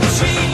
the.